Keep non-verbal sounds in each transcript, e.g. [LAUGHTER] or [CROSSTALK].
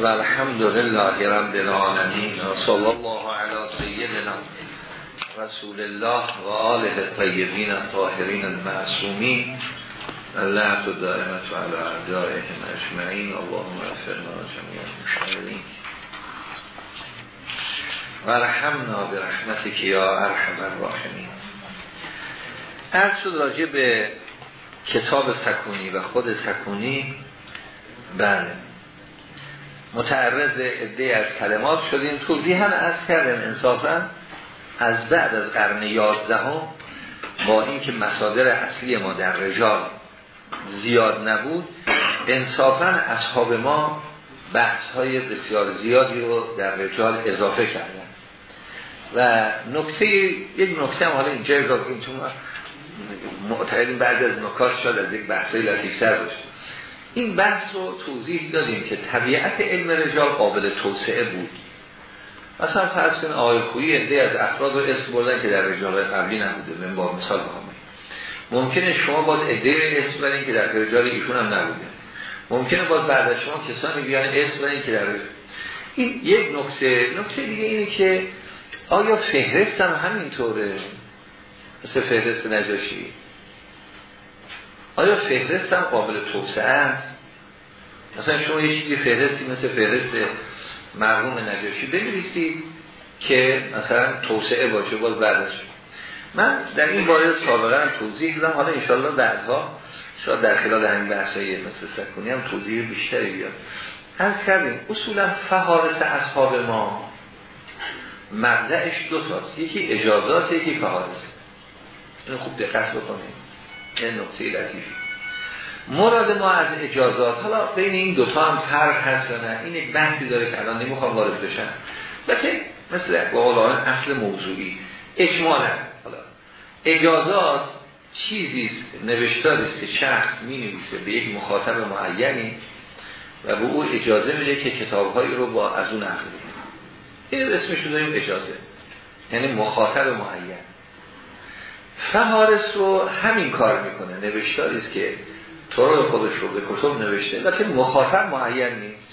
و الحمد لله رب العالمین صلی الله علی سیدنا رسول الله و آله الطیبین الطاهرین المعصومین الله تو دائمت و علی اعدائهم اجمعین. اللهم اغفرنا جميع المشتغلین و رحمنا برحمتك یا ارحم الراحمین. از راجع به کتاب سکونی و خود سکونی. بله. متعرض عده از کلمات شدیم. توضیح هم از کردن انصافا. از بعد از قرن یازدهم با اینکه مصادر اصلی ما در رجال زیاد نبود انصافا اصحاب ما بحث های بسیار زیادی رو در رجال اضافه کردن. و نکته یک نکته هم حالا اینجا اضافه چون معتقدیم بعد از نکات شد از یک بحثای لطیفتر باشه. این بحث رو توضیح دادیم که طبیعت علم رجال قابل توسعه بود. مثلا فرض کن آقای خویی عده از افراد رو اسم بردن که در رجال قبلی نبوده. من با مثال بخوام ممکنه شما باید عده اسم برین که در رجال ایشون هم نبوده. ممکنه باید بعد از شما کسانی بیان اسم برین که در این یک نکته. نکته دیگه اینه که آیا فهرست هم همینطوره؟ مثل فهرست نجاشی. آیا فهرست هم قابل توسعه است؟ مثلا شما یه چیزی فهرستی مثل فهرست مرحوم نجاشی بنویسید که مثلا توسعه باشه باز بعدش من در این باره سابقا توضیح دادم. حالا انشاءالله بعدها شاید در خلال همین بحثای مثل سکونی هم توضیح بیشتری بیاد از کردیم اصولا فهارس اصحاب ما مبدعش دو تاست. یکی اجازات یکی فهارس اینو خوب دقت بکنیم این نقطه لطیفی مراد ما از اجازات حالا بین این دوتا هم فرق هست یا نه این یک بحثی داره که الان نمی‌خوام وارد بشن لیکن مثل با اصل موضوعی. اجمالا حالا اجازات چیزی نوشتاری است که شخص می نویسه به یک مخاطب معینی و به او اجازه میده که کتابهایی رو با از اون نقل این اسمش رو اجازه یعنی مخاطب معین. فهارس رو همین کار می‌کنه. نوشتاری است که طرق خودش رو به کتب نوشته. لیکن مخاطب معین نیست.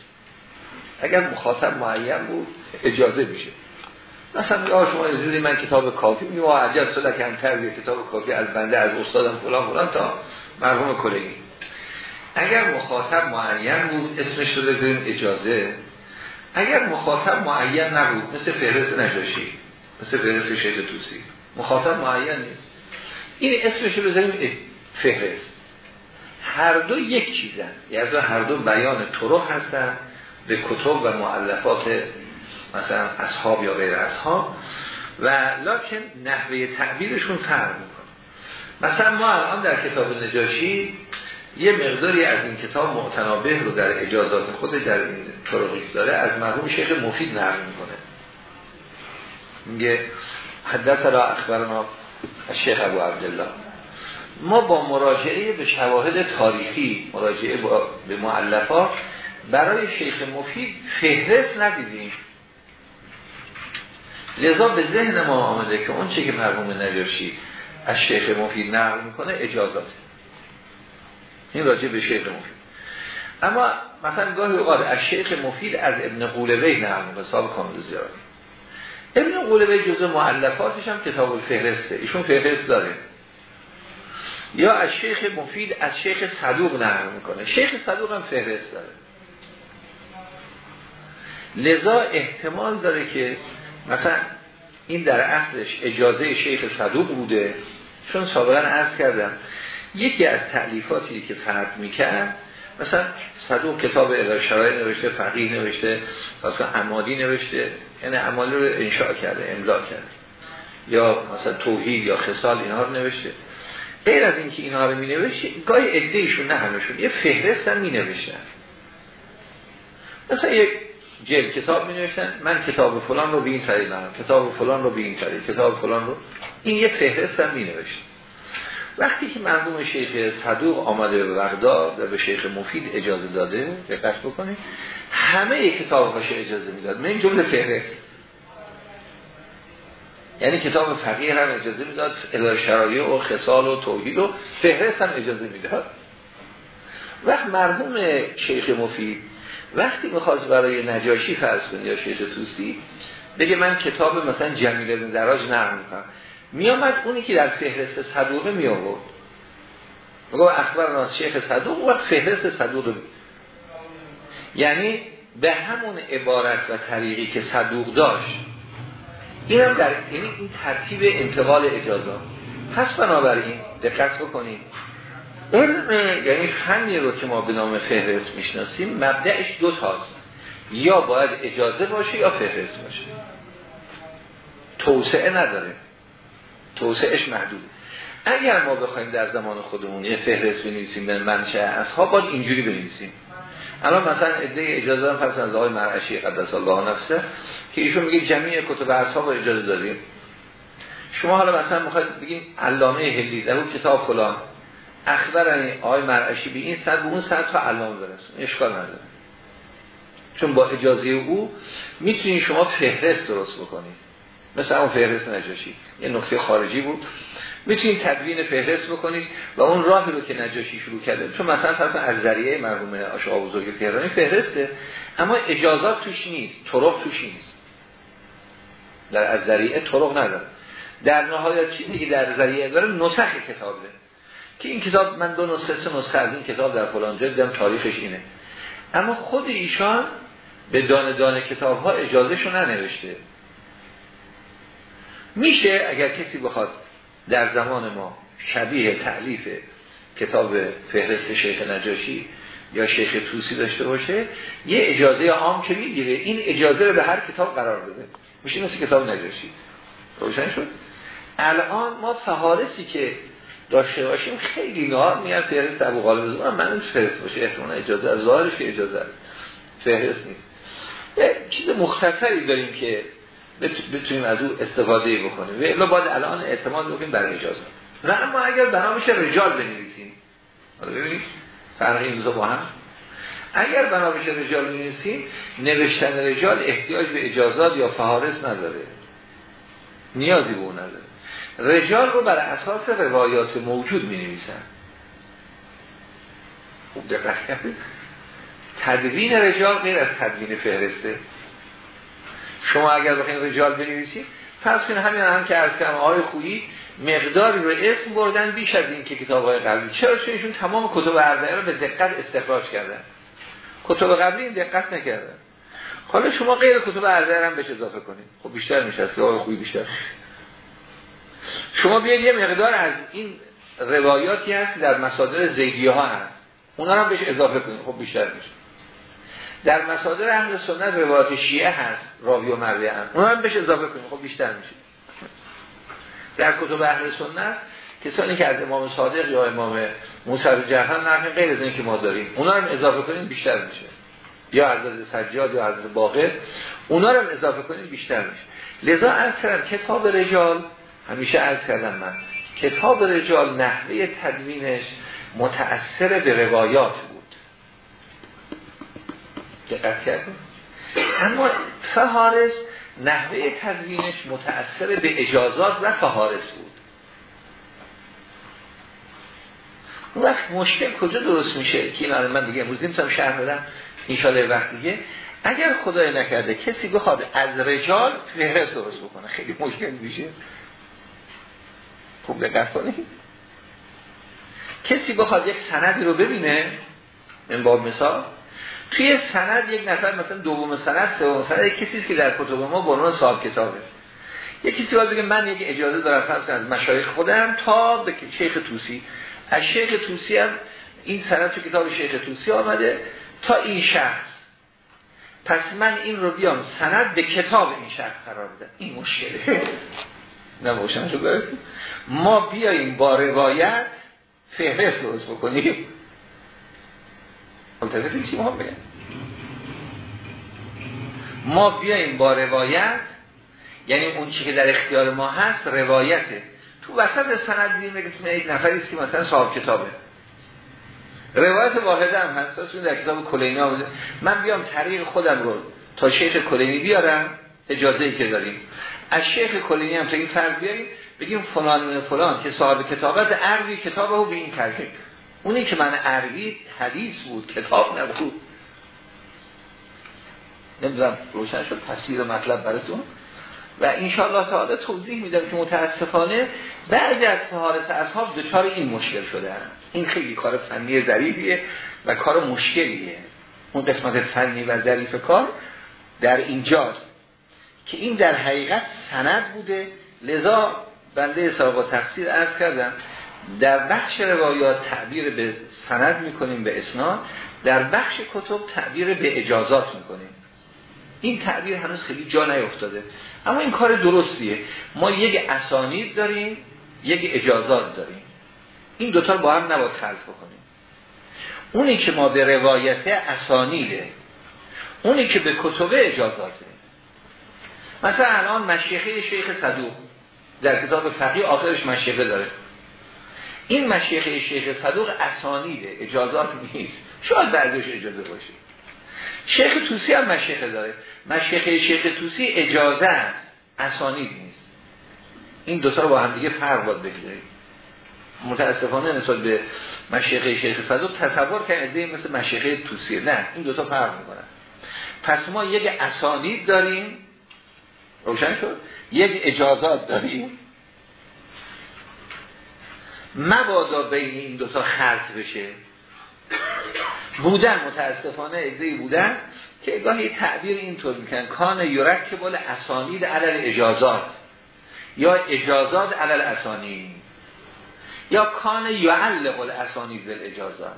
اگر مخاطب معین بود اجازه میشه مثلا یا شما اجازه من کتاب کافی می عجب صدا کمتر کتاب کافی از بنده از استادم فلان فلان تا مرحوم کلینی. اگر مخاطب معین بود اسمش رو بذاریم اجازه. اگر مخاطب معین نبود مثل فهرست نجاشی مثل فهرست شیخ توسی مخاطب معین نیست. این اسمش رو بذاریم فهرست. هر دو یک چیزن. یعنی هر دو بیان طرق هستن به کتب و معلفات مثلا اصحاب یا غیر اصحاب و لکن نحوه تعبیرشون فرق می‌کنه. مثلا ما الان در کتاب نجاشی یه مقداری از این کتاب معتنابه رو در اجازات خود در این طرقی داره از مرحوم شیخ مفید نقل می‌کنه. میگه حدث را اخبرنا شیخ ابو عبدالله. ما با مراجعه به شواهد تاریخی مراجعه به معلفات برای شیخ مفید فهرست ندیدیم. لذا به ذهن ما آمده که اون چه که مرحوم نجاشی از شیخ مفید نقل می‌کنه اجازاته. این راجع به شیخ مفید. اما مثلا گاهی اوقات از شیخ مفید از ابن قولوی نقل می‌کنه صاحب کامل زیاد. ابن قولوی جزء معلفاتش هم کتاب الفهرسته. ایشون فهرست داره. یا از شیخ مفید از شیخ صدوق نقل می‌کنه. شیخ صدوق هم فهرست داره. لذا احتمال داره که مثلا این در اصلش اجازه شیخ صدوق بوده. چون سابقا عرض کردم یکی از تعلیفاتی که فرد می‌کرد مثلا صدوق کتاب شرای نوشته فقیه نوشته مثلا عمادی نوشته یعنی عمالی رو انشاء کرده املا کرده. یا مثلا توحید یا خصال اینها رو نوشته. غیر از اینکه اینها رو می نوشته گاهی ادهیشون نه همشون یه فهرست هم می نوشتن مثلا یک جل کتاب می نوشتن من کتاب فلان رو به این طریق کتاب فلان رو به این طریق کتاب فلان رو این یه فهرست هم می نوشتن وقتی که مرحوم شیخ صدوق آمده به بغداد و به شیخ مفید اجازه داده دقت بکنید همه کتاب هاش اجازه می‌داد. من جمله فهرست یعنی کتاب فقیه هم اجازه می‌داد الهی شرایع و خصال و توحید و فهرست هم اجازه می‌داد. وقت مرحوم شیخ مفید وقتی می‌خواست برای نجاشی فرض کنی یا شیخ توسی بگه من کتاب مثلا جمیل بن دراج نرم می‌کنم. میامد اونی که در فهرست صدوقه می آورد میگه اخبار ناس شیخ صدوق و فهرست صدوقه یعنی به همون عبارت و طریقی که صدوق داشت. این هم در یعنی این ترتیب انتقال اجازه. پس بنابراین دقت بکنیم علم یعنی فنی رو که ما به نام فهرست می‌شناسیم مبدعش دو تاست. یا باید اجازه باشه یا فهرست باشه. توسعه نداره. توسعهش محدود اگر ما بخوایم در زمان خودمون یه فهرست بنویسیم به منشه اصحاب باید اینجوری بنویسیم. الان مثلا عده اجازه هم پس از آقای مرعشی قدس الله نفسه که ایشون میگه جمعی کتب اصحاب اجازه دادیم. شما حالا مثلا می‌خواید بگیم علامه هلی در اون کتاب فلان اخبر آقای مرعشی به این سر به اون سر تا علامه برسون اشکال نداره. چون با اجازه او می‌تونید شما فهرست درست بکنید. مثل اون فهرست نجاشی. یه نقطه خارجی بود. می‌تونید تدوین فهرست بکنید و اون راهی رو که نجاشی شروع کرده. چون مثلا فرض از ذریعه مرحوم آشقا بزرگ تهرانی فهرسته اما اجازات توش نیست. طرق توش نیست. در از ذریعه طرق نداره. در نهایت چیزی که در ذریعه داره نسخ کتابه. که این کتاب من دو نسخه سه نسخه از این کتاب در فلان جلد تاریخش اینه. اما خود ایشان به دانه دانه کتاب ها اجازه شو ننوشته. میشه اگر کسی بخواد در زمان ما شبیه تعلیف کتاب فهرست شیخ نجاشی یا شیخ توسی داشته باشه یه اجازه عام که می‌گیره. این اجازه رو به هر کتاب قرار بده. میشه مثل کتاب نجاشی. روشن شد؟ الان ما فهارسی که داشته باشیم خیلی نار میاد فهرست ابو غالب من اون فهرست باشه. احتمال اجازه از ظاهرش که اجازه فهرست نیست. یه چیز مختصری داریم که بتونیم از او استفاده بکنیم. و باید الان اعتماد بکنیم برای اجازه و اما اگر بنا میشه رجال بنویسیم. ببینید فرق این با هم. اگر بنا بشه رجال بنویسیم نوشتن رجال احتیاج به اجازات یا فهارس نداره. نیازی به اون نداره. رجال رو بر اساس روایات موجود می نویسن خوب دقت تدوین رجال غیر از تدوین فهرسته. شما اگر بخواید رجال بنویسید فرض کنید همین هم که از کردم آقای خویی مقداری رو اسم بردن بیش از این که کتاب های قبلی. چرا؟ چون ایشون تمام کتب اربعه رو به دقت استخراج کردن. کتب قبلی این دقت نکردن. حالا شما غیر کتب اربعه هم بهش اضافه کنید. خب بیشتر میشه که آقای خویی بیشتر. شما بیاید یه مقدار از این روایاتی هست در مصادر زیدیه ها هست. اونا رو بهش اضافه کنید. خب بیشتر میشه. در مصادر اهل سنت روایات شیعه هست راوی و مروی هم. اون هم بهش اضافه کنیم خب بیشتر میشه. در کتب اهل سنت کسانی که از امام صادق یا امام موسی جهان نقل غیر از که ما داریم اونا هم اضافه کنیم بیشتر میشه. یا حضرت سجاد یا حضرت باقر اونا رو هم اضافه کنیم بیشتر میشه. لذا از کردم کتاب رجال همیشه از کردم من کتاب رجال نحوه تدوینش متأثر به روایات. دقت کردیم. اما فهارس نحوه تدوینش متأثر به اجازات و فهارس بود. اون وقت مشکل کجا درست میشه؟ که این من دیگه امروز نمی‌تونم شهر بدم. اینشاله وقت دیگه. اگر خدای نکرده کسی بخواد از رجال فهرست درست بکنه خیلی مشکل میشه. خوب دقت کسی بخواد یک سندی رو ببینه من باب مثال توی سند یک نفر مثلا دوم سند سوم سند یک کسی که در کتب ما به عنوان صاحب کتابه. یک کسی بگه من یک اجازه دارم فرض از مشایخ خودم تا به شیخ توسی از شیخ توسی هم این سند تو کتاب شیخ توسی آمده تا این شخص. پس من این رو بیام سند به کتاب این شخص قرار بدم این مشکله. [LAUGHS] شو ما بیاییم با روایت فهرست درست بکنیم. ملتفت چی ما بگم. ما بیاییم با روایت یعنی اون چی که در اختیار ما هست روایته تو وسط سند دیگه اسم یک نفری است که مثلا صاحب کتابه. روایت واحده هم هست. در کتاب کلینی آمده من بیام طریق خودم رو تا شیخ کلینی بیارم. اجازه ای که داریم. از شیخ کلینی هم تا این فرض بیاریم. بگیم فلان فلان که صاحب کتابت عرضی کتابه به این ترکیب اونی که من عربی حدیث بود کتاب نبود. نمی‌دونم روشن شد تصویر مطلب براتون. و انشاءالله تعالی توضیح میدم که متاسفانه بعضی از فهارس اصحاب دچار این مشکل شده این خیلی کار فنی ظریفیه و کار مشکلیه. اون قسمت فنی و ظریف کار در اینجاست که این در حقیقت سند بوده. لذا بنده سابقا تفسیر ارز کردم در بخش روایات تعبیر به سند می‌کنیم به اسناد. در بخش کتب تعبیر به اجازات می‌کنیم. این تعبیر هنوز خیلی جا نیفتاده. اما این کار درستیه. ما یک اسانید داریم یک اجازات داریم. این دوتا با هم نباید خلط بکنیم. اونی که ما به روایت اسانیده اونی که به کتبه اجازاته. مثلا الان مشیخه شیخ صدوق در کتاب فقیه آخرش مشیخه داره. این مشیخه شیخ صدوق اسانیده اجازات نیست. شاید بعضیش اجازه باشه. شیخ توسی هم مشیخه داره. مشیخه شیخ توسی اجازه است. اسانید نیست. این دوتا با هم دیگه فرق باید بگذاریم. متاسفانه نسبت به مشیخه شیخ صدوق تصور کنه مثل مشیخه توسی نه این دوتا فرق می‌کنن پس ما یک اسانید داریم. روشن شد. یک اجازات داریم. مبادا بین این دوتا خلط بشه. بودن متاسفانه اگزهی بودن که گاهی تعبیر اینطور میکن کان یورک که بال اسانید علل اجازات یا اجازات علل اسانید یا کان یعلق الاسانید بل اجازات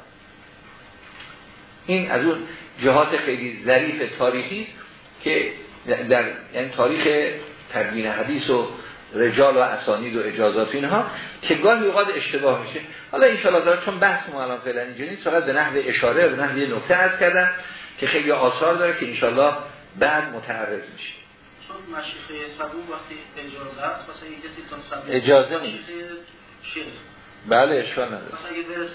این از اون جهات خیلی ظریف تاریخی که در یعنی تاریخ تدوین حدیث و رجال و اسانید و اجازات اینها که گاهی اوقات اشتباه میشه. حالا ان شاء چون بحث ما الان فعلا اینجوری نیست فقط به نحو اشاره به نحو یه نکته عرض کردم که خیلی آثار داره که ان الله بعد متعرض میشه. چون مشیخه سبو وقتی اجازه است مثلا یه کسی اجازه نیست. بله اشکال نداره. مثلا اگه برسه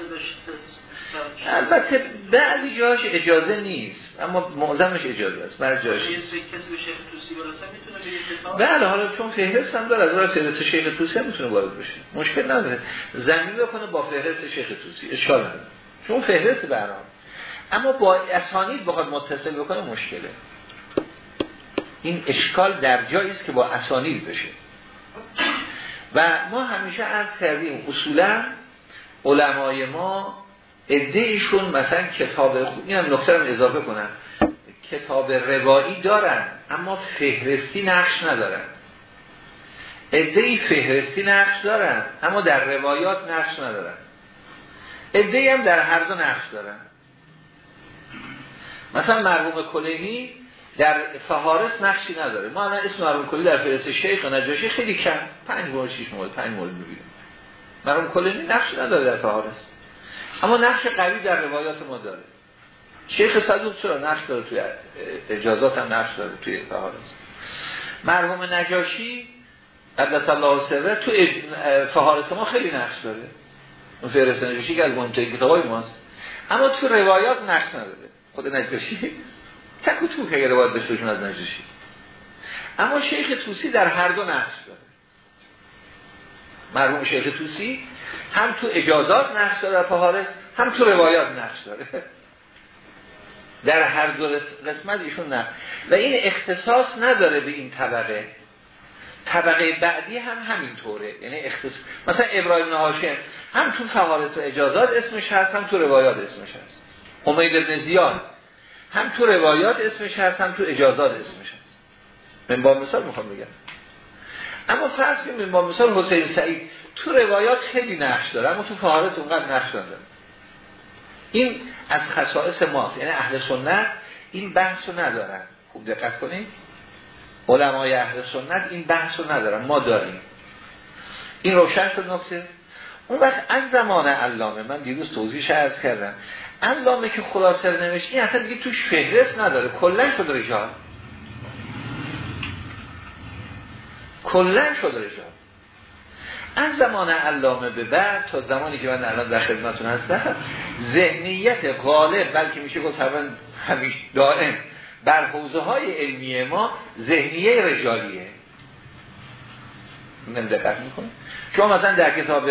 البته بعضی جاش اجازه نیست اما معظمش اجازه است بعضی جاش بله حالا چون فهرست هم داره از راه فهرست شیخ توسی هم می‌تونه وارد بشه. مشکل نداره. زمین بکنه با فهرست شیخ توسی اشکال نداره. چون فهرست برام. اما با اسانید بخواد متصل بکنه مشکله. این اشکال در جایی است که با اسانید بشه. و ما همیشه از کردیم اصولا علمای ما ایشون مثلا کتاب خوب هم نکته اضافه کنم. کتاب روایی دارن اما فهرستی نقش ندارن. ای فهرستی نقش دارن اما در روایات نقش ندارن. ای هم در هر دو نقش دارن. مثلا مرحوم کلینی در فهارس نقشی نداره. ما الان اسم مرحوم کلی در فهرست شیخ و نجاشی خیلی کم. پنج مورد شیش مورد پنج مورد می‌بینیم مرحوم کلینی نقشی نداره در فهارس. اما نقش قوی در روایات ما داره. شیخ صدوق چرا نقش داره توی اجازات هم نقش داره توی فهارس مرحوم نجاشی قدس الله سره تو فهارس ما خیلی نقش داره. اون فهرست نجاشی که از مهمترین کتابای ماست. اما تو روایات نقش نداره. خود نجاشی تک و تو که روایت از نجاشی. اما شیخ توسی در هر دو نقش داره. مرحوم شیخ توسی هم تو اجازات نقش داره هم تو روایات نقش داره. در هر دو قسمت ایشون نه. و این اختصاص نداره به این طبقه. طبقه بعدی هم همین طوره یعنی اختصاص مثلا ابراهیم نهاشم هم تو فهارس و اجازات اسمش هست هم تو روایات اسمش هست. حمید ابن زیاد هم تو روایات اسمش هست هم تو اجازات اسمش هست. من با مثال می‌خوام بگم. اما فرض کنیم با مثال حسین سعید تو روایات خیلی نقش داره اما تو فهارس اونقدر نقش داره. این از خصائص ماست یعنی اهل سنت این بحث رو ندارن. خوب دقت کنید. علمای اهل سنت این بحث رو ندارن ما داریم. این روشن شد نکته. اون وقت از زمان علامه من دیروز توضیح عرض کردم. علامه که خلاصه نوشت این اصلا دیگه توش فهرست نداره کلا شد رجال کلا شد رجال. از زمان علامه به بعد تا زمانی که من الان در خدمتون هستم ذهنیت غالب بلکه میشه گفت همیش دائم بر حوزه های علمی ما ذهنیه رجالیه. نمی دقت می‌کنه شما مثلا در کتاب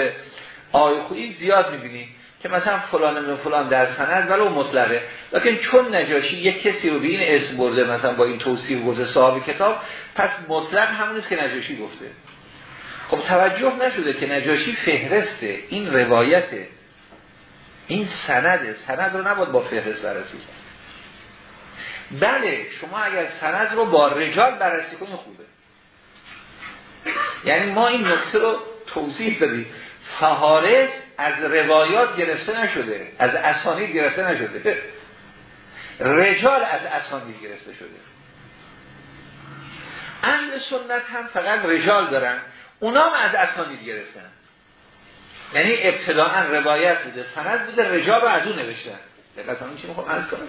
آی خویی زیاد می‌بینید که مثلا فلان من فلان در سند ولو مطلقه لیکن چون نجاشی یک کسی رو به این اسم برده مثلا با این توصیف برده صاحب کتاب پس مطلق همون است که نجاشی گفته. خب توجه نشده که نجاشی فهرسته این روایته. این سنده. سند رو نباید با فهرست بررسی بله شما اگر سند رو با رجال بررسی کنید خوبه. یعنی ما این نکته رو توضیح دادیم. فهارس از روایات گرفته نشده. از اسانید گرفته نشده. رجال از اسانید گرفته شده. اهل سنت هم فقط رجال دارن. اونا هم از اسانید گرفتن. یعنی ابتداعا روایت بوده. سند بوده رجال رو از اون نوشتن دقیقا چی می‌خوام از کنم.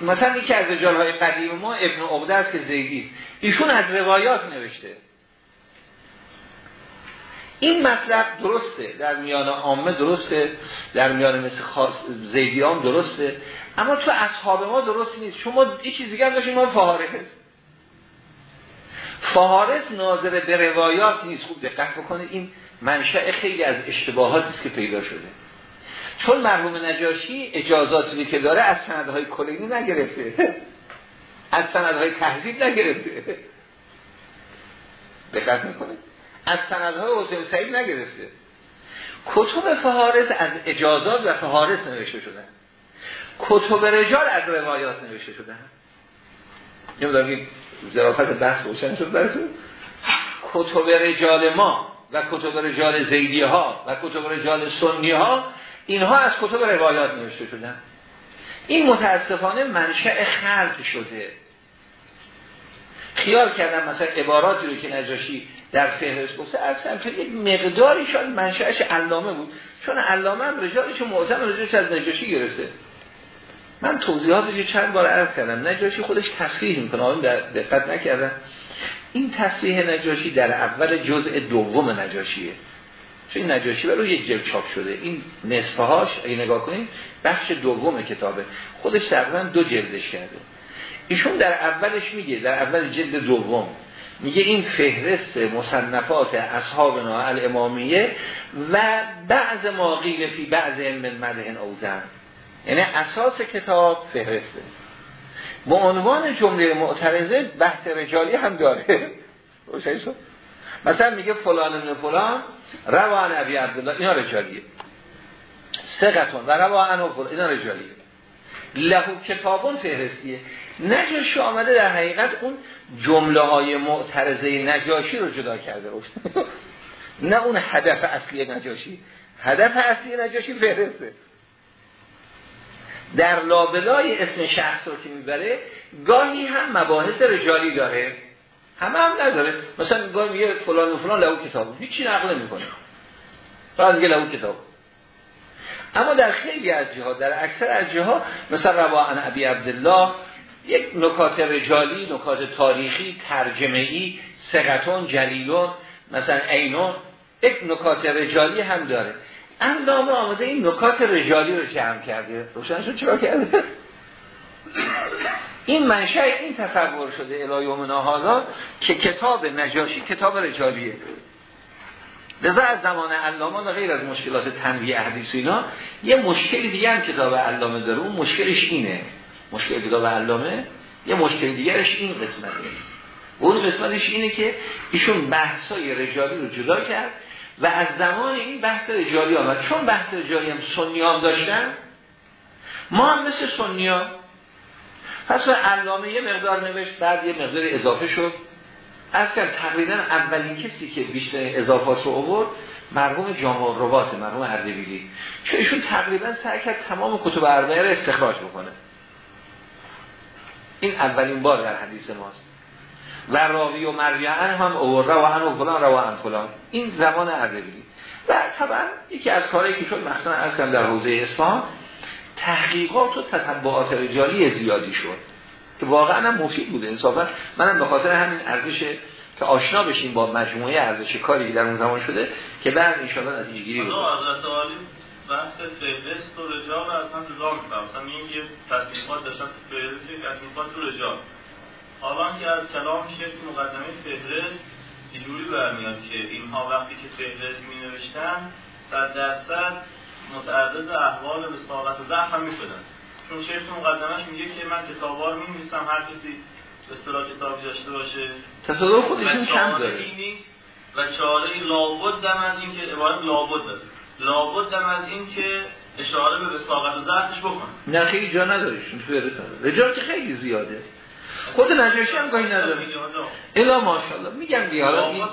مثلا یکی از رجال های قدیم ما ابن عقده است که زیدی ایشون از روایات نوشته. این مطلب درسته در میان عامه درسته در میان مثل خاص زیدیان درسته اما تو اصحاب ما درست نیست. شما یه چیز دیگه داشتیم ما فهارس فهارس ناظر به روایات نیست. خوب دقت بکنید این منشأ خیلی از اشتباهاتی است که پیدا شده. چون مرحوم نجاشی اجازاتی که داره از سندهای کلینی نگرفته. از سندهای تهذیب نگرفته. دقت می‌کنه از سندهای حسین سعید نگرفته. کتب فهارس از اجازات و فهارس نوشته شدن کتب رجال از روایات نوشته شدن نمی‌دونم این ظرافت بحث روشن شد براتون. کتب رجال ما و کتب رجال زیدی ها و کتب رجال سنی ها اینها از کتب روایات نوشته شدن این متاسفانه منشأ خلق شده. خیال کردم مثلا عباراتی رو که نجاشی در فهرست گفته اصلا که یک مقداری شاید منشأش علامه بود چون علامه هم رجالش معظم رجالش از نجاشی گرفته. من توضیحاتش چند بار عرض کردم. نجاشی خودش تصحیح می‌کنه. آن در دقت نکردم. این تصحیح نجاشی در اول جزء دوم نجاشیه. چون این نجاشی برای یک جلد چاپ شده. این نصفه هاش اگه نگاه کنیم بخش دوم کتابه. خودش تقریبا دو جلدش کرده. ایشون در اولش میگه در اول جلد دوم. میگه این فهرست مصنفات اصحابنا الامامیه و بعض ما قیل فی بعض من مدهن اوزن. یعنی اساس کتاب فهرسته. با عنوان جمله معترضه بحث رجالی هم داره. [LAUGHS] مثلا میگه فلان من فلان روان ابی عبدالله اینا رجالیه. سقتون و روان و فلان اینا رجالیه. لهو کتابون فهرستیه. نجاشی آمده در حقیقت اون جمله های معترضه نجاشی رو جدا کرده. [LAUGHS] نه اون هدف اصلی نجاشی. هدف اصلی نجاشی فهرسته. در لابلای اسم شخص رو که می‌بره گاهی هم مباحث رجالی داره. همه هم نداره. مثلا گاهی میگه فلان و فلان لهو کتاب. هیچی نقل نمی‌کنه. فقط میگه لهو کتاب. اما در خیلی از جهات در اکثر از جهات مثلا روان ابی عبدالله یک نکات رجالی نکات تاریخی ترجمه ای سقطون جلیلون مثلا اینون یک نکات رجالی هم داره. اندامه آمده این نکات رجالی رو جمع کرده. روشن شد چرا کرده؟ این منشأ این تصور شده الهی حالا که کتاب نجاشی کتاب رجالیه. لذا از زمان علامه غیر از مشکلات تنویه حدیث اینا یه مشکل دیگه هم کتاب علامه داره. اون مشکلش اینه. مشکل کتاب علامه یه مشکل دیگرش این قسمته اون قسمتش اینه که ایشون بحثای رجالی رو جدا کرد و از زمان این بحث رجالی آمد. چون بحث رجالی هم سنی هم داشتن ما هم مثل سنی ها. پس علامه یه مقدار نوشت بعد یه مقدار اضافه شد. از تقریبا اولین کسی که بیشتر اضافات رو آورد مرحوم جامع روات مرحوم اردبیلی. چون ایشون تقریبا سعی کرد تمام کتب اربعه رو استخراج بکنه. این اولین بار در حدیث ماست. و راوی و مریعن هم روان و فلان روان فلان. این زمان اردبیلی. و طبعا یکی از کارهایی که شد مثلا از در حوزه اسلام تحقیقات و تطبعات رجالی زیادی شد. که واقعا هم مفید بوده. انصافا منم به خاطر همین ارزش که آشنا بشیم با مجموعه ارزش کاری که در اون زمان شده که بعد ان شاء الله نتیجه گیری بود بحث فهرست و رجال اصلا جدا می‌کنم مثلا این یه تطبیقات داشتن تو فهرست یک تطبیقات تو رجال حالا که از کلام شیخ مقدمه فهرست اینجوری برمیاد که اینها وقتی که فهرست می نوشتن صد درصد متعدد احوال وساقت و ضعف هم می‌شدن. چون شیخ مقدمش میگه که من کتابوار می‌نویسم هر کسی به اصطلاح کتاب داشته باشه. تصادف خودشون کم داره؟ و چاره لابد دم از این که عبارت لابد داره. لابد دم از این که اشاره به وساقت و ضعفش بکنه. نه خیلی جا نداره تو فهرست رجال که خیلی زیاده. خود نجاشی هم گاهی نداره. الا ماشاءالله. میگم دیگه حالا این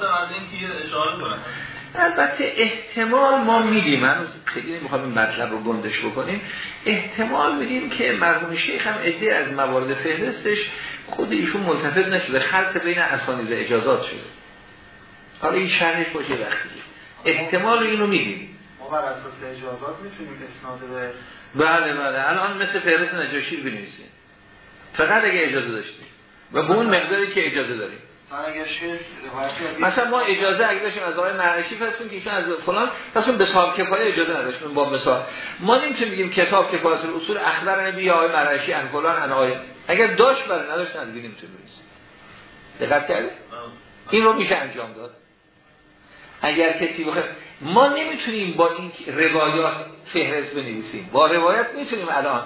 البته احتمال ما میدیم. هنوز خیلی نمی‌خوام این مطلب رو گندش بکنیم. احتمال میدیم که مرحوم شیخ هم ادعای از موارد فهرستش خود ایشون ملتفت نشده. خلط بین اسانید اجازات شده. حالا این شرحش باشه وقتی. احتمال اینو میدیم. ما بر اساس اجازات می‌تونیم اسناد به بله بله. الان مثل فهرست نجاشی بنویسیم. فقط اگه اجازه داشتیم. و به اون مقداری که اجازه داریم. مثلا ما اجازه اگه داشتیم از آقای مرعشی فرستیم که ایشون از فلان پس اون به صاحب کفایه اجازه نداشتیم با مثال ما نمی‌تونیم بگیم کتاب کفایت اصول اخبار نبی آقای مرعشی ان فلان ان آقای. اگر داشت برای نداشت دیگه نمی‌تونیم بنویسیم دقت کردید این رو میشه انجام داد. اگر کسی بخواد ما نمی‌تونیم با این روایات فهرست بنویسیم. با روایت می‌تونیم الان.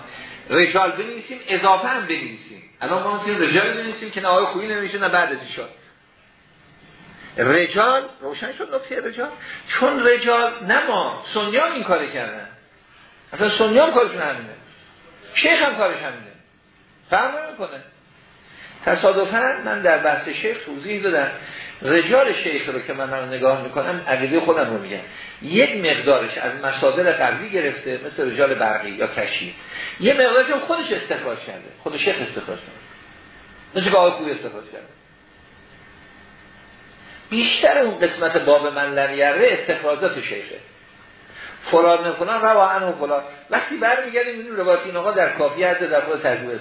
رجال بنویسیم اضافه هم بنویسیم. الان ما می‌تونیم رجال بنویسیم که نه آقای خویی نمیشه نه بعد از ایشان. رجال روشن شد نکته رجال. چون رجال نه ما سنیان این کار کردن. اصلا سنیان کارشون همینه. شیخ هم کارش همینه. فرق کنه تصادفا من در بحث شیخ توضیح دادم. رجال شیخ رو که من رو نگاه می‌کنم عقیده خودم رو میگم. یک مقدارش از مصادر قبلی گرفته مثل رجال برقی یا کشی. یه مقدارش خودش استخراج کرده خود شیخ استخراج کرده. مثل که آقای استخراج کرده. بیشتر اون قسمت باب من لمیره استخراجات شیخه. فلان فلان روا و فلان. وقتی برمیگردیم این روایت این آقا در کافی هست در خود تجربه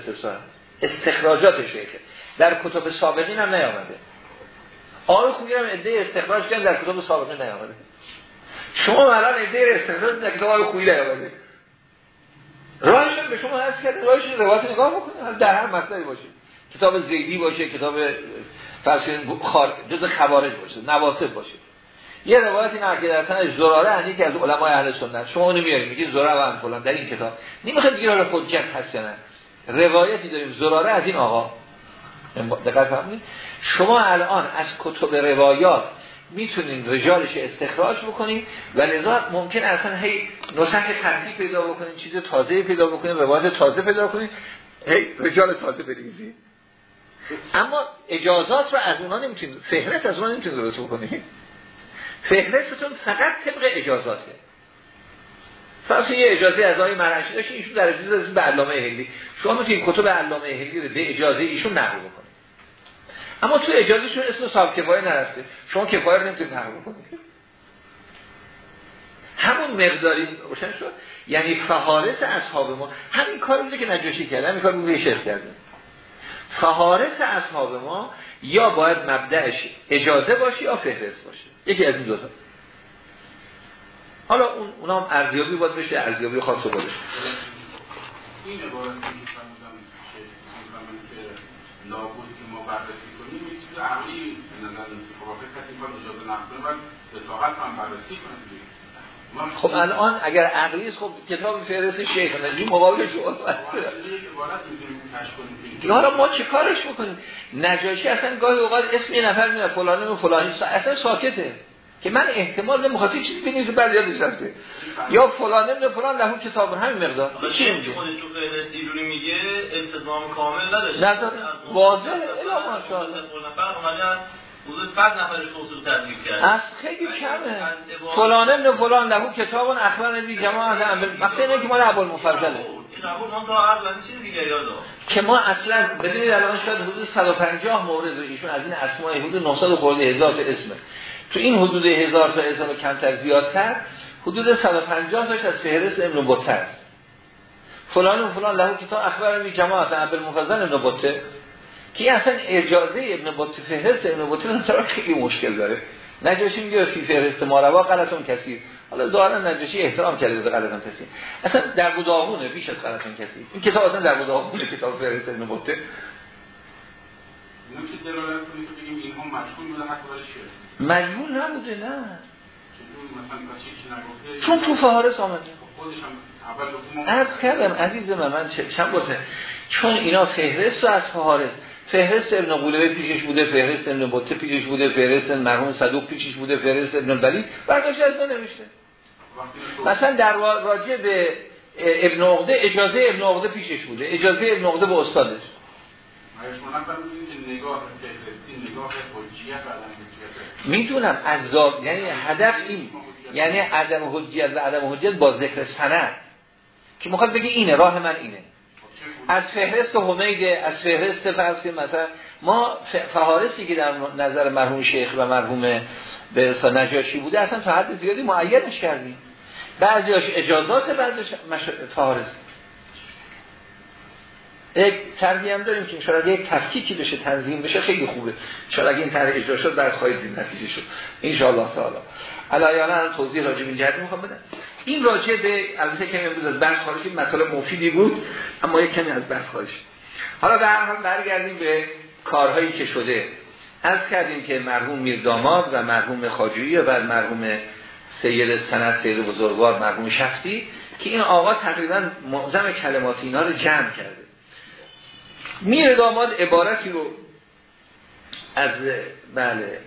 استخراجات شیخه. در کتب سابقین هم نیامده. آقای خوبی هم عده استخراج کردن در کتب سابقین نیامده. شما الان عده استخراج در کتاب آقای خوبی نیامده. راهش به شما هست کرده راهش روایت نگاه بکنید در هر مطلبی باشه. کتاب زیدی باشه کتاب فرسین خار جز خوارج باشه نواسب باشه. یه روایتی نقل در سند زراره از که از علمای اهل سنت شما اونو میارید میگید زراره و فلان در این کتاب. نمی‌خواد دیگه رو حجت هست نه. روایتی داریم زراره از این آقا. دقت فرمودید شما الان از کتب روایات می‌تونید رجالش استخراج بکنید و لذا ممکن اصلا هی نسخ خطی پیدا بکنید چیز تازه پیدا بکنید روایت تازه پیدا کنید هی رجال تازه بریزید اما اجازات رو از اونا نمی‌تونید فهرست از اونا نمی‌تونید درست بکنید فهرستتون فقط طبق اجازاته. فرض یه اجازه از آقای داشتین ایشون در اجازه به علامه هندی. شما می‌تونید کتب علامه هندی رو به اجازه ایشون نقل بکنید اما تو اجازهشون اسم صاحب کفایه نرفته. شما کفایه رو نمی‌تونید نقل بکنید. همون مقداری روشن شد. یعنی فهارس اصحاب ما همین کار بوده که نجاشی کرده همین کار بوده شیخ کرده فهارس اصحاب ما یا باید مبدعش اجازه باشه یا فهرست باشه. یکی از این دو تا حالا اون اونا هم ارزیابی باید بشه ارزیابی خاص خودش این عبارت که لابد که ما بررسی کنیم یه چیز عقلی نظر خب کسی باید اجازه نکنه باید به ساعت هم بررسی کنیم خب الان اگر عقلی است خب کتاب فهرست شیخ نجی مقابل شما حالا ما چه کارش بکنیم؟ نجاشی اصلا گاهی اوقات اسم یه نفر میاد فلانی و فلانی. اصلا ساکته. که من احتمال نمی‌خواستی چیزی بنویسه بعد یادش رفته یا فلان نمیده فلان لهو کتاب همین مقدار چی میگه خودش تو فهرست ایرونی میگه التزام کامل نداشت نظر واضحه الا ماشاءالله حدود 5 نفرش اصول تدریک کرد از خیلی کمه فلان ابن فلان لهو کتاب اخبار نبی جماعت عمل مثلا اینه که مال ابو مفضله که ما اصلا ببینید الان شاید حدود 150 مورد ایشون از این اسماء حدود 900 خورده هزار اسمه تو این حدود هزار تا اسم کمتر زیادتر حدود 150 تاش از فهرست ابن بطه است. فلان و فلان لهو کتاب اخبار نبی جماعت عمل مفضل ابن بطه که اصلا اجازه ابن بطی فهرست ابن مثلا خیلی مشکل داره. نجاشی میگه فی فهرست ماروا غلطون کسی حالا ظاهرا نجاشی احترام کرده به غلطون کسی اصلا در بوداغونه بیش از غلطون کسی این کتاب اصلا در بوداغونه کتاب فهرست ابن بطی مجمول نبوده نه. چون تو فهارس آمده. از کردم عزیز من من چند بسه چون اینا فهرست و از فهارس فهرست ابن قولوه پیشش بوده فهرست ابن بطه پیشش بوده فهرست مرحوم صدوق پیشش بوده فهرست ابن بلی برداشت از نوشته. مثلا در راجع به ابن عقده اجازه ابن عقده پیشش بوده. اجازه ابن عقده به استادش. می‌دونم از یعنی هدف این یعنی عدم حجیت و عدم حجیت با ذکر سند. که مخواد بگه اینه راه من اینه. از فهرست حمیده از فهرست فرض مثلا ما فهارستی که در نظر مرحوم شیخ و مرحوم به نجاشی بوده اصلا تا حد زیادی معینش کردیم. بعضیاش اجازات بعضیش فهارست یک طرحی هم داریم که شاید یک تفکیکی بشه تنظیم بشه خیلی خوبه. شاید اگه این طرح اجرا شد بعد خواهید نتیجه شد. ان شاء الله تعالی علایانه هم توضیح راجع به این جهت می‌خوام بدم. این راجع به البته کمی امروز از بحث خارجی مطالب مفیدی بود اما یک کمی از بحث خارج حالا به حال برگردیم به کارهایی که شده. از کردیم که مرحوم میرداماد و مرحوم خاجویی و مرحوم سید سند سید بزرگوار مرحوم شفتی که این آقا تقریبا معظم کلمات اینا رو جمع کرده. میر داماد عبارتی رو از بله.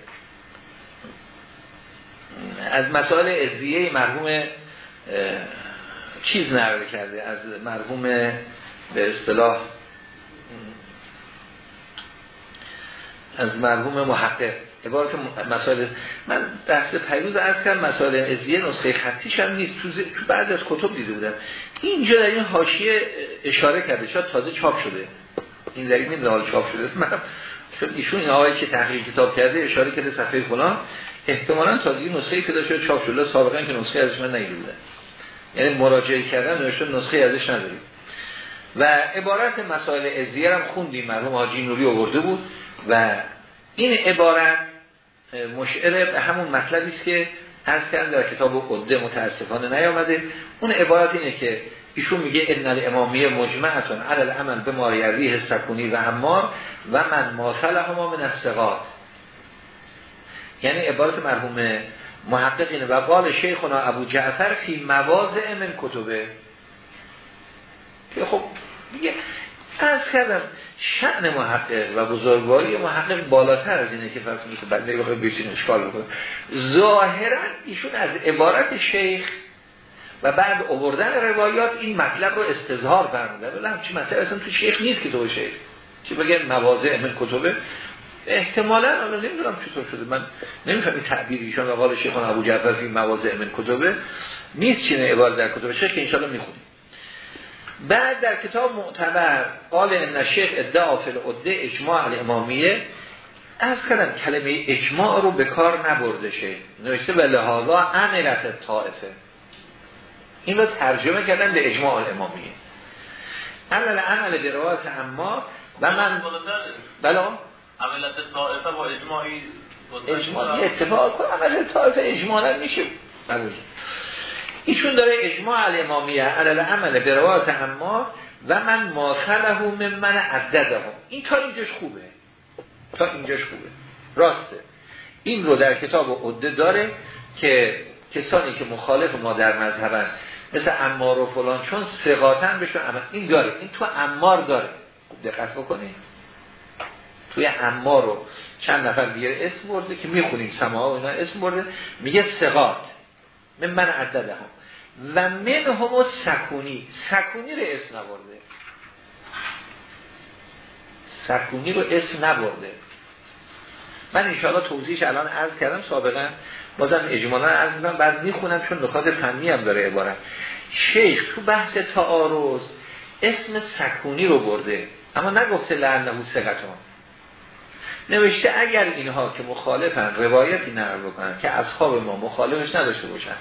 از مسائل ازیه مرحوم چیز نقل کرده از مرحوم به اصطلاح از مرحوم محقق. عبارت مسائل من بحث پیروز از کردم مسائل ازیه نسخه خطیش هم نیست. تو, تو بعض از کتب دیده بودم. اینجا در این حاشیه اشاره کرده شاید تازه چاپ شده. این در این حال چاپ شده. من چون ایشون این آقایی که تحقیق کتاب کرده اشاره کرده صفحه فلان احتمالاً تازه نسخه پیدا شده چاپ شده سابقا که نسخه ازش من ندیده بودم یعنی مراجعه کردن نوشته نسخه ازش نداریم. و عبارت مسائل ازیه هم خوندیم مرحوم حاجی نوری آورده بود. و این عبارت مشعر به همون مطلبی است که از کردن در کتاب قده متاسفانه نیامده. اون عبارت اینه که ایشون میگه ان الامامیه مجمعتون علی العمل به ماریریه سکونی و امار و من ماثل هما من استقاد یعنی عبارت مرحوم محقق اینه و قال شیخنا ابو جعفر فی مواضع من کتبه. که خب دیگه از کردم شعن محقق و بزرگواری محقق بالاتر از اینه که فرض مثل بنده بخواه بیشتین اشکال بکنه. ظاهرا ایشون از عبارت شیخ و بعد اووردن روایات این مطلب رو استظهار فرمودن. ولی همچی مطلب اصلا تو شیخ نیست که تو شیخ چی بگن؟ مواضع من کتبه. احتمالا اما نمی‌دونم چطور شده. من نمیفهم این تعبیر ایشان و قال شیخ ابو جعفر فی مواضع من کتبه. نیست چینه عبارت در کتب شیخ که انشاءالله می‌خونیم. بعد در کتاب معتبر قال ان شیخ ادعا فی العده اجماع الامامیه. از کردم کلمه اجماع رو به کار نبرده شه نوشته به لحاظا عملت طائفه این رو ترجمه کردن به اجماع الامامیه عمل عمل به روایت اما و من بلا عملت طائفه با اجماعی اجماعی اتفاق کنه. عمل طائفه اجمالا میشه ایشون داره اجماع الامامیه علل عمل به روایت اما و من ماثله من من عدده. این تا اینجاش خوبه. تا اینجاش خوبه. راسته. این رو در کتاب عده داره که کسانی که مخالف ما در مذهبن مثل امار و فلان چون سقاطن بشون اما این داره این تو امار داره. دقت بکنید توی امار رو چند نفر دیگه اسم برده که می‌خونیم سماها و اینا اسم برده میگه سقاط من من عدده هم و من هم سکونی. سکونی رو اسم نبرده. سکونی رو اسم نبرده. من انشاءالله توضیحش الان عرض کردم سابقا بازم اجمالا عرض می‌کنم بعد می‌خونم چون نکات فنی هم داره عبارت. شیخ تو بحث تعارض اسم سکونی رو برده اما نگفته لعنه سقطان نوشته اگر اینها که مخالفن روایتی نقل بکنن که اصحاب ما مخالفش نداشته باشن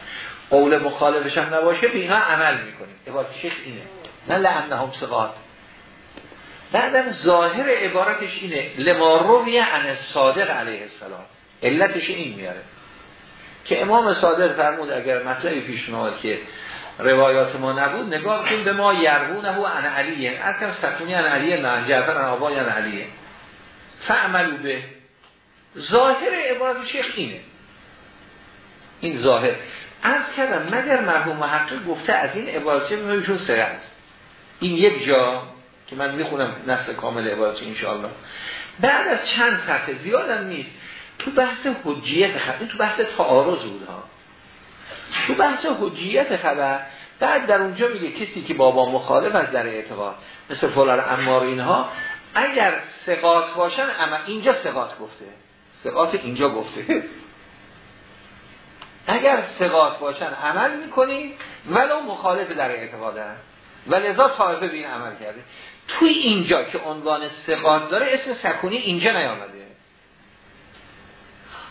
قول مخالفش هم نباشه به اینها عمل می‌کنیم. عبارت شیخ اینه. نه هم سقاط بعدم ظاهر عبارتش اینه لما رویه عن صادق علیه السلام. علتش این میاره که امام صادق فرمود اگر مطلبی پیش که روایات ما نبود نگاه کن به ما یرونه و عن علیه ارکم سکونی عن علیه نه جعفر عن آبای عن علیه فعملو به. ظاهر عبارت شیخ اینه. این ظاهر. از کردم مگر مرحوم محقق گفته از این عبارت میشون سره است این یک جا که من می‌خونم نصف کامل عبارت انشاءالله. بعد از چند صفحه زیادم نیست. تو بحث حجیت خبر تو بحث تعارض بود ها. تو بحث حجیت خبر بعد در اونجا میگه کسی که بابا مخالف از در اعتقاد مثل فلان امار اینها اگر سقاط باشن اما اینجا سقاط گفته. سقاط اینجا گفته. اگر سقاط باشن عمل می‌کنیم ولو مخالف در اعتقادن. و لذا طایفه به این عمل کرده. توی اینجا که عنوان سقاط داره اسم سکونی اینجا نیامده.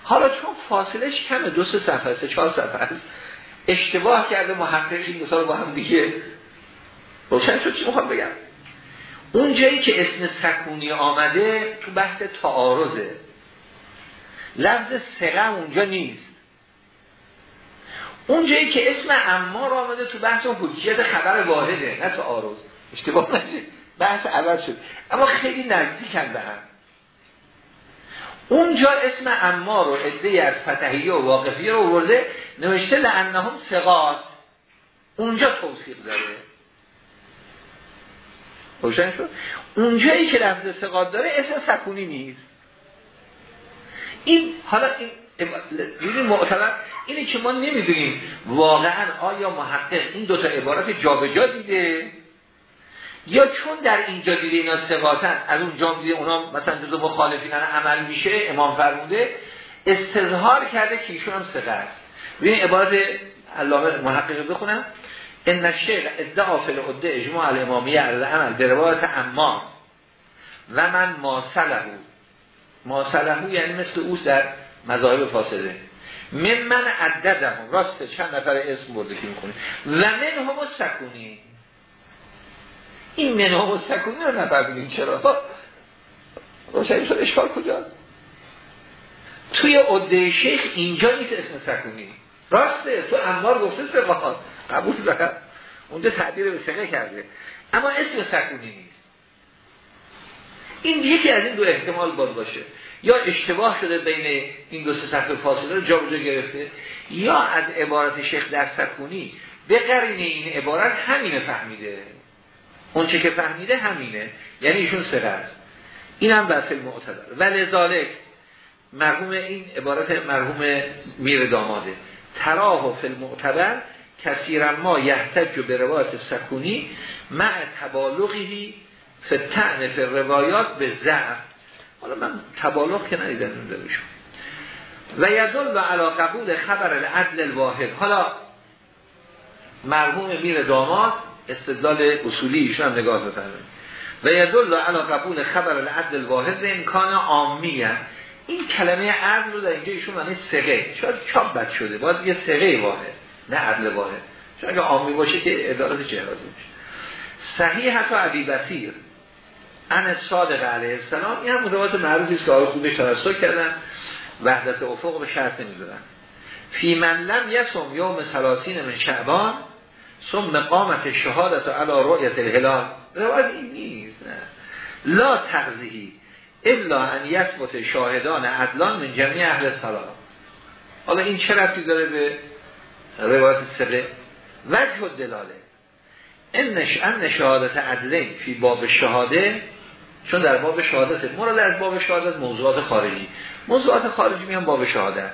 حالا چون فاصلش کمه دو سه صفحه سه چهار صفحه است. اشتباه کرده محقق این سال با هم دیگه روشن شد چی می‌خوام بگم؟ اون جایی که اسم سکونی آمده تو بحث تعارضه. لفظ سقه اونجا نیست. اون جایی که اسم امار آمده تو بحث حجیت خبر واحده نه تعارض اشتباه نشه. بحث عوض شد. اما خیلی نزدیک هم به هم. اونجا اسم امار و عده از فتحیه و واقفیه رو ورده نوشته لعنهم سقاط اونجا توصیق داره. روشن شد؟ اونجایی که لفظ سقاط داره اسم سکونی نیست. این حالا این معتبر؟ اینه که ما نمی‌دونیم واقعا آیا محقق این دوتا عبارت جابجا دیده؟ یا چون در اینجا دیده اینا سقاطن از اون جام دیده اونا مثلا جزو مخالفین عمل میشه امام فرموده استظهار کرده که ایشون هم سقه است. ببین عبارت علامه محقق بخونم. ان الشیخ ادعا فی العده اجماع الامامیه عرض عمل به روایت اما و من ماسله ماسله یعنی مثل او در مذاهب فاسده. من من عددم راست چند نفر اسم برده که می‌کنه و من هم سکونی. این من هم سکونی رو نفهمیدیم چرا؟ روشنی شد اشکال کجا؟ توی عده شیخ اینجا نیست اسم سکونی. راسته تو انوار گفته سقاط قبول دارم. اونجا تعبیر به سقه کرده. اما اسم سکونی نیست. این یکی از این دو احتمال باید باشه. یا اشتباه شده بین این دو سه صفحه فاصله رو جا گرفته یا از عبارت شیخ در سکونی به قرین این عبارت همینه فهمیده. اون چه که فهمیده همینه. یعنی ایشون سره است این هم بحث معتبر. ولی ذالک مرحوم این عبارت مرحوم میر داماده. تراه و فی المعتبر کثیرا ما یحتج به روایت سکونی مع تبالغی فتعن فی روایات به ضعف حالا من تبالغ که ندیدم اونده بشون و یدل و علا قبول خبر العدل الواحد. حالا مرحوم میر داماد استدلال اصولی ایشون هم نگاه بفرمایید. و یدل و علا قبول خبر العدل الواحد امکان عامی این کلمه عدل رو در اینجا ایشون معنی سقه شاید چاپ بد شده. باید یه سقه واحد نه عدل واحد. چون اگه عامی باشه که ادارت جهازی میشه. صحیح حتی عبی بسیر ان صادق علیه السلام. این هم روایت معروفی است که آقای خوبش توسط کردن. وحدت افق به شرط نمی‌ذارن. فی من لم یسم یوم سلاسین من شعبان ثم قامت شهادت علی رؤیت الهلال. روایت این نیست نه. لا تغذیهی الا ان یثبت شاهدان عدلان من جمعی اهل سلام حالا این چه رفتی داره به روایت سقه؟ وجه دلاله انش ان شهادت عدلین فی باب شهاده چون در باب شهادت مراد از باب شهادت موضوعات خارجی. موضوعات خارجی میان باب شهادت.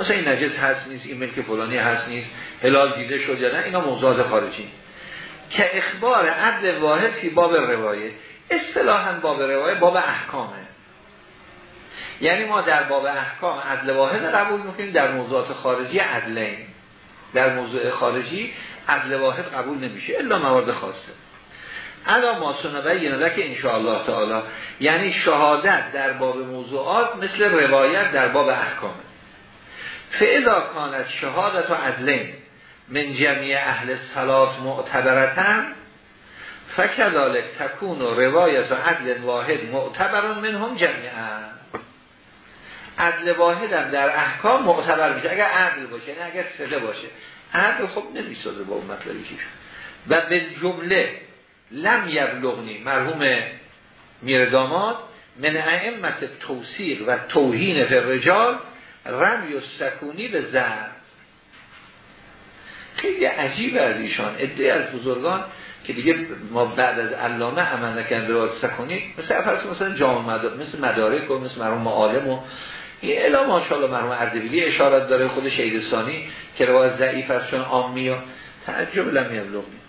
مثلا این نجس هست نیست این ملک فلانی هست نیست هلال دیده شد یا نه اینا موضوعات خارجی. که اخبار عدل واحد فی باب روایه. اصطلاحا باب روایه باب احکامه. یعنی ما در باب احکام عدل واحد قبول می‌کنیم در موضوعات خارجی عدلین. در موضوع خارجی عدل واحد قبول نمیشه الا موارد خاصه. علا ما سنبه که انشاءالله تعالی. یعنی شهادت در باب موضوعات مثل روایت در باب احکامه فعلا کانت شهادت و عدلین من جمعی اهل سلات معتبرتن فکذالک تکون و روایت و عدل واحد معتبرون من هم جمعیه عدل واحد هم در احکام معتبر میشه. اگر عدل باشه نه اگر سده باشه. عدل خب نمی‌سازه با اون مطلبی که و به جمله لم یبلغنی مرحوم میر داماد من ائمت توصیق و توهین به رجال رمی و سکونی به زن خیلی عجیب از ایشان. ادعای از بزرگان که دیگه ما بعد از علامه عمل نکرد روایت سکونی مثل افرس مثلا جامع مدار... مثل مدارک و مثل مرحوم معالم و این الا ماشاءالله مرحوم اردبیلی اشارت داره خود شهیدستانی که روایت ضعیف است چون عامی و تعجب لم یبلغنی.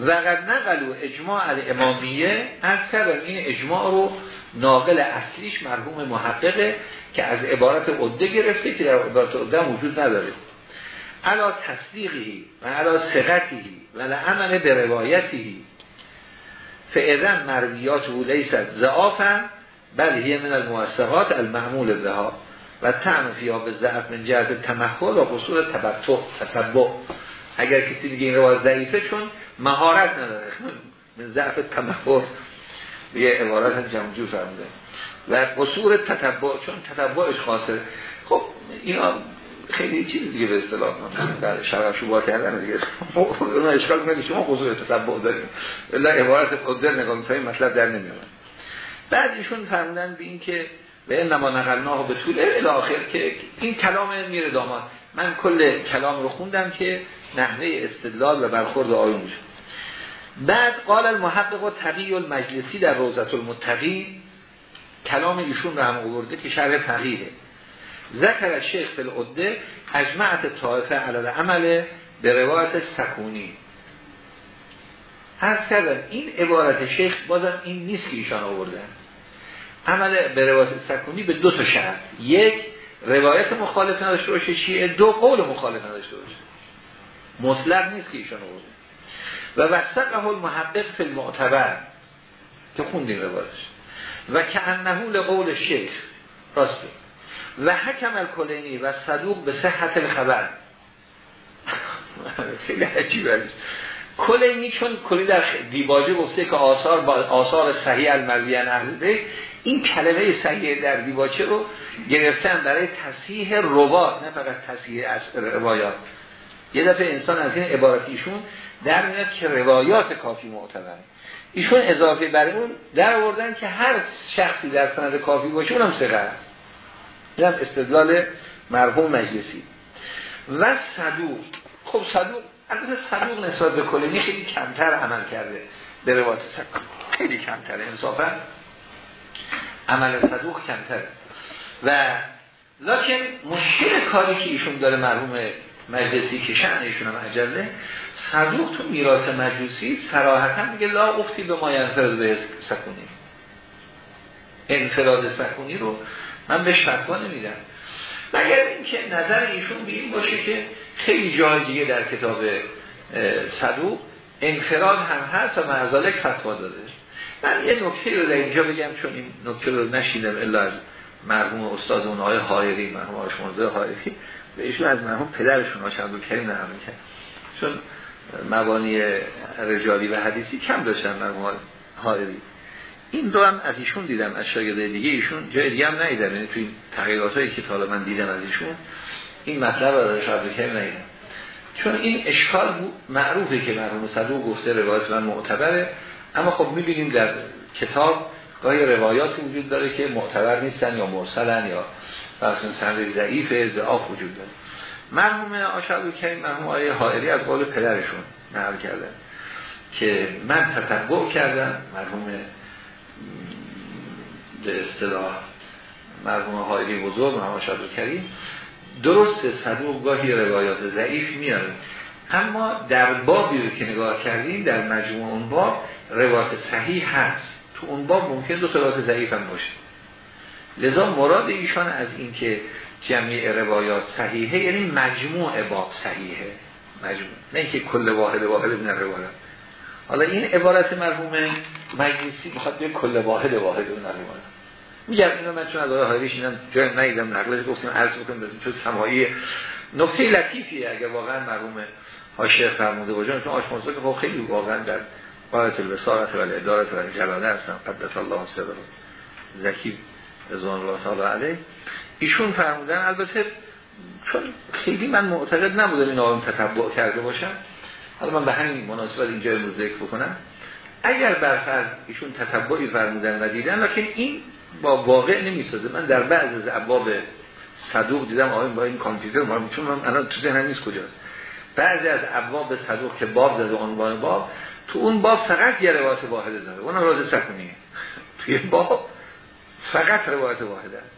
و قد نقلو اجماع امامیه از کردم این اجماع رو ناقل اصلیش مرحوم محققه که از عبارت عده گرفته که در عبارت عده وجود نداره. علا تصدیقی و علا سقطی و لعمل به روایتی. فعلا مرویات و لیست زعافا بل هی من الموثقات المعمول بها. و تعم فیها به ضعف من جهت تمحل و قصور تبطع تتبع. اگر کسی بگه این روایت ضعیفه چون مهارت نداره. [LAUGHS] ضعف تمحل به یه عبارت هم جمجور فرموده. و قصور تتبع چون تتبعش خاصه. خب اینا خیلی چیز دیگه به اصطلاح. در شرع شبا کردن دیگه. [LAUGHS] اون اشکال کنه شما قصور تتبع داریم الا عبارت قدر نگاه می‌کنیم مطلب در نمیاد. بعد ایشون فرمودن به این که به نما نقلناه به طول الاخر که این کلام میره داماد. من کل کلام رو خوندم که نحوه استدلال و برخورد آیون میشه. بعد قال المحقق و تقیی المجلسی در روزت المتقی کلام ایشون رو هم آورده که شرح فقیه. ذکر شیخ فی العده اجمعت طائفه علال عمل به روایت سکونی. هر کردم این عبارت شیخ بازم این نیست که ایشان آوردن. عمل به روایت سکونی به دو تا شرط. یک روایت مخالف نداشته باشه شیعه. دو قول مخالف نداشته باشه. مطلق نیست که ایشان آورده و وسقه المحقق فی المعتبر که خوندیم روایتش و که انهول قول شیخ راسته و حکم الکلینی و صدوق به صحت الخبر. [LAUGHS] خیلی عجیب است. کلینی چون کلی در دیباجه گفته که آثار با آثار صحیح المرویان اهل این کلمه صحیح در دیباچه رو گرفتن برای تصحیح روات نه فقط تصحیح از روایات. یه دفعه انسان از این عبارتیشون در میاد که روایات کافی معتبره. ایشون اضافه بر اون در آوردن که هر شخصی در سند کافی باشه اونم سقه است این هم استدلال مرحوم مجلسی. و صدوق. خب صدوق البته صدوق نسبت به کلینی خیلی کمتر عمل کرده به روایت خیلی کمتره انصافا عمل صدوق کمتره. و لکن مشکل کاری که ایشون داره مرحوم مجلسی که شعن ایشون هم عجله صدوق تو میراث مجلسی سراحتا میگه لا افتی به ما ینفرد به سکونی. انفراد سکونی رو من بهش فتوا نمیدم. مگر اینکه نظر ایشون به این باشه که خیلی جای دیگه در کتاب صدوق انفراد هم هست و معذالک فتوا داده. من یه نکته رو در اینجا بگم چون این نکته رو نشیدم الا از مرحوم استاد اون آقای حایری مرحوم آشمانزه حایری. به ایشون از مرحوم پدرشون آشند کریم نقل کرد. چون مبانی رجالی و حدیثی کم داشتن مرحوم حایری این رو هم از ایشون دیدم از شاگرده دیگه ایشون جای دیگه هم ندیدم. یعنی توی تغییرات هایی که حالا من دیدم از ایشون این مطلب رو ازش کریم ندیدم. چون این اشکال معروفه که مرحوم صدوق گفته روایت من معتبره اما خب می‌بینیم در کتاب گاهی روایات وجود داره که معتبر نیستن یا مرسلن یا فرسون سند ضعیف ضعاف وجود داره. مرحوم آشاد کریم مرحوم آیه حائری از قول پدرشون نقل کردن. که من تطبع کردم مرحوم به اصطلاح مرحوم حائری بزرگ مرحوم آشاد کریم درست صدوق گاهی روایات ضعیف میاره اما در بابی رو که نگاه کردیم در مجموع اون باب روایت صحیح هست. تو اون باب ممکن دو روایت ضعیف هم باشه. لذا مراد ایشان از این که جمعی روایات صحیحه یعنی مجموع باب صحیحه. مجموع. نه اینکه کل واحد واحد من روایت حالا این عبارت مرحوم مجلسی می‌خواد کل واحد واحد من روایت میگم اینو من چون از آقای حایریش اینم جای نیدم نقلش گفتیم عرض بکنم چون سمایی نکته لطیفیه اگر واقعا مرحوم حاشیه فرموده باشه. چون آشمانزا که خب خیلی واقعا در قایت البصارت و ادارت و جلاله هستن. قدس الله صدر زکی. رضوان الله تعالی علیه. ایشون فرمودن البته چون خیلی من معتقد نبودم این آقام تتبع کرده باشم حالا من به همین مناسبت اینجا امروز ذکر بکنم. اگر برفرض ایشون تتبعی فرمودن و دیدن لکن این با واقع نمی‌سازه. من در بعض از ابواب صدوق دیدم آقای با این کامپیوتر ما چون من الان تو ذهنم نیست کجاست. بعضی از ابواب صدوق که باب زده عنوان باب تو اون باب فقط یه روایت واحده داره. اونم راز سکونیه [LAUGHS] توی باب فقط روایت واحده است.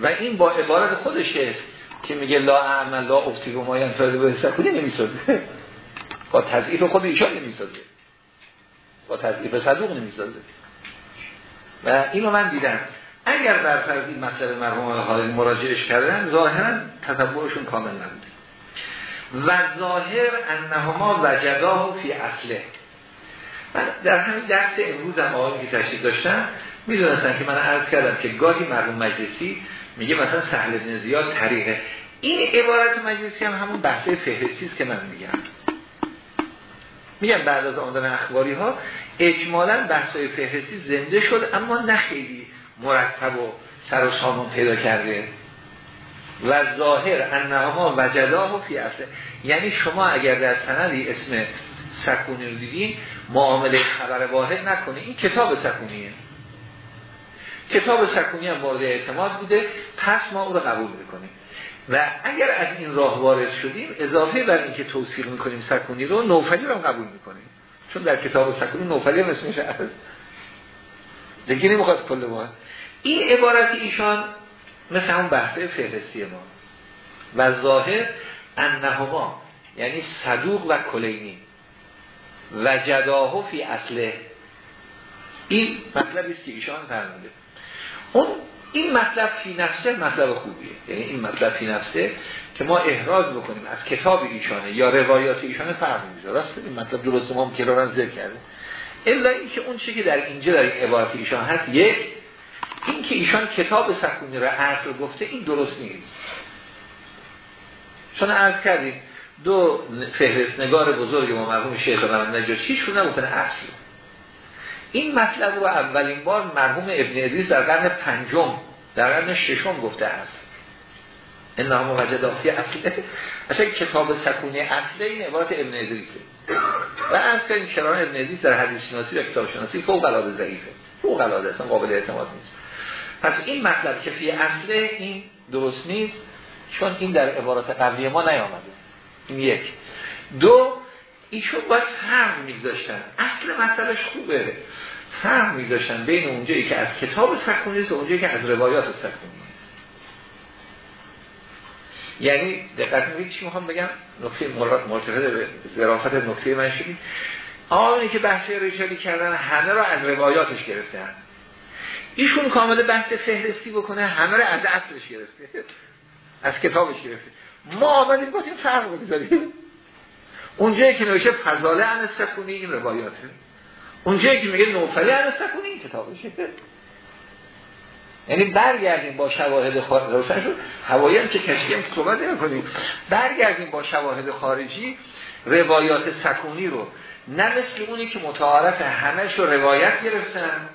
و این با عبارت خودشه که میگه لا اعمل لا افتی رو ماین فرده به سکونی نمی‌سازه؟ با تضعیف خود ایشان نمی‌سازه. با تضعیف صدوق نمی‌سازه. و اینو من دیدم. اگر بر فرض این مطلب مرحوم حال مراجعش کردن ظاهرا تطبعشون کامل نبود و ظاهر انهما وجداه فی اصله. من در همین درس امروز هم آقایی که تشریف داشتم می‌دونستن که من عرض کردم که گاهی مرحوم مجلسی میگه مثلا سهل ابن زیاد طریقه. این عبارت مجلسی هم همون بحثه فهرستی که من میگم. میگم بعد از آمدن اخباری ها اجمالا بحثای فهرستی زنده شد اما نه خیلی مرتب و سر و سامون پیدا کرده. و ظاهر انها وجداه و فی اصله. یعنی شما اگر در سندی اسم سکونی رو دیدین معامله خبر واحد نکنه این کتاب سکونیه. کتاب سکونی هم مورد اعتماد بوده پس ما او رو قبول می‌کنیم. و اگر از این راه وارد شدیم اضافه بر اینکه توصیل می‌کنیم سکونی رو نوفلی رو هم قبول می‌کنیم. چون در کتاب سکونی نوفلی هم اسمش هست. دیگه نمی‌خواد کل ما. این عبارت ایشان مثل همون بحثه فهرستی ماست. و ظاهر انهما یعنی صدوق و کلینی. و جداهو فی اصله. این مطلب است که ایشان فرموده. اون این مطلب فی نفسه مطلب خوبیه. یعنی این مطلب فی نفسه که ما احراز بکنیم از کتاب ایشانه یا روایات ایشانه فرق می‌ذاره راست این مطلب درست ما هم کرارن ذکر کرده الا اینکه اون چی که در اینجا در این عبارت ایشان هست یک این که ایشان کتاب سکونی را اصل گفته این درست نیست. چون عرض کردیم دو فهرست نگار بزرگ ما مرحوم شیخ محمد نجاشی شون نگفتن اصل این مطلب رو اولین بار مرحوم ابن ادریس در قرن پنجم در قرن ششم گفته است. این نام وجد آفی اصله. اصلا کتاب سکونی اصله این عبارت ابن ادریسه. و از این کران ابن ادریس در حدیث شناسی و کتاب شناسی فوق العاده ضعیفه. فوق العاده اصلا قابل اعتماد نیست. پس این مطلب که فی اصله این درست نیست چون این در عبارات قبلی ما نیامده. این یک. دو ایشون باید فرق میگذاشتن اصل مطلبش خوبه. فرق میگذاشتن بین اونجایی که از کتاب سکونی و اونجایی که از روایات سکونی یعنی دقت میگید چی می‌خوام بگم؟ نکته مرتبط به ظرافت نکته من شدید آنی که بحث رجالی کردن همه را از روایاتش گرفتن. ایشون کامل بحث فهرستی بکنه همه را از اصلش گرفته. از کتابش گرفته. ما آمدیم گفتیم فرق بگذاریم اونجایی که نوشه فضاله عن سکونی این روایاته. اونجایی که میگه نوفلی عن سکونی این کتابشه. یعنی برگردیم با شواهد خارجی. هوایی هم که کشکی هم صحبت کنیم برگردیم با شواهد خارجی روایات سکونی رو. نه مثل اونی که متعارف همش رو روایت گرفتن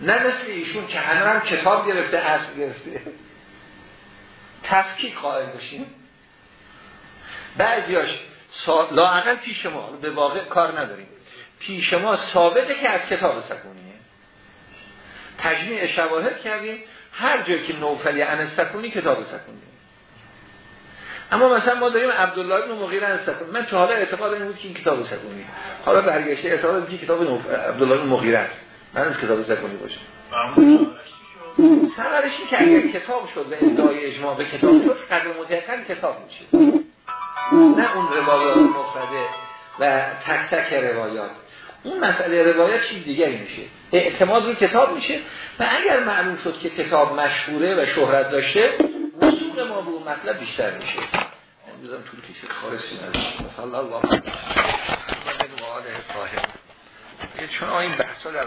نه مثل ایشون که همه هم کتاب گرفته اصل گرفته. تفکیک قائل باشیم. بعضیاش سا... لاعقل پیش ما به واقع کار نداریم. پیش ما ثابته که از کتاب سکونیه. تجمیع شواهد کردیم هر جایی که نوفلی عن سکونی کتاب سکونی اما مثلا ما داریم عبدالله بن مغیر عن سکونی من تا حالا اعتقاد این بود که این کتاب سکونی حالا برگشته اعتقاد که کتاب نوف... عبدالله بن مغیر است. من از کتاب سکونی باشه سرارش که اگر کتاب شد به ادعای اجماع به کتاب شد قدر متحقن کتاب میشه. نه اون روایات مفرده و تک تک روایات. اون مسئله روایت چیز دیگری میشه. اعتماد رو کتاب میشه. و اگر معلوم شد که کتاب مشهوره و شهرت داشته وصول ما به اون مطلب بیشتر میشه. بزن طول کسی خارسی نداشت صلی الله علیه و آله چون این بحثا در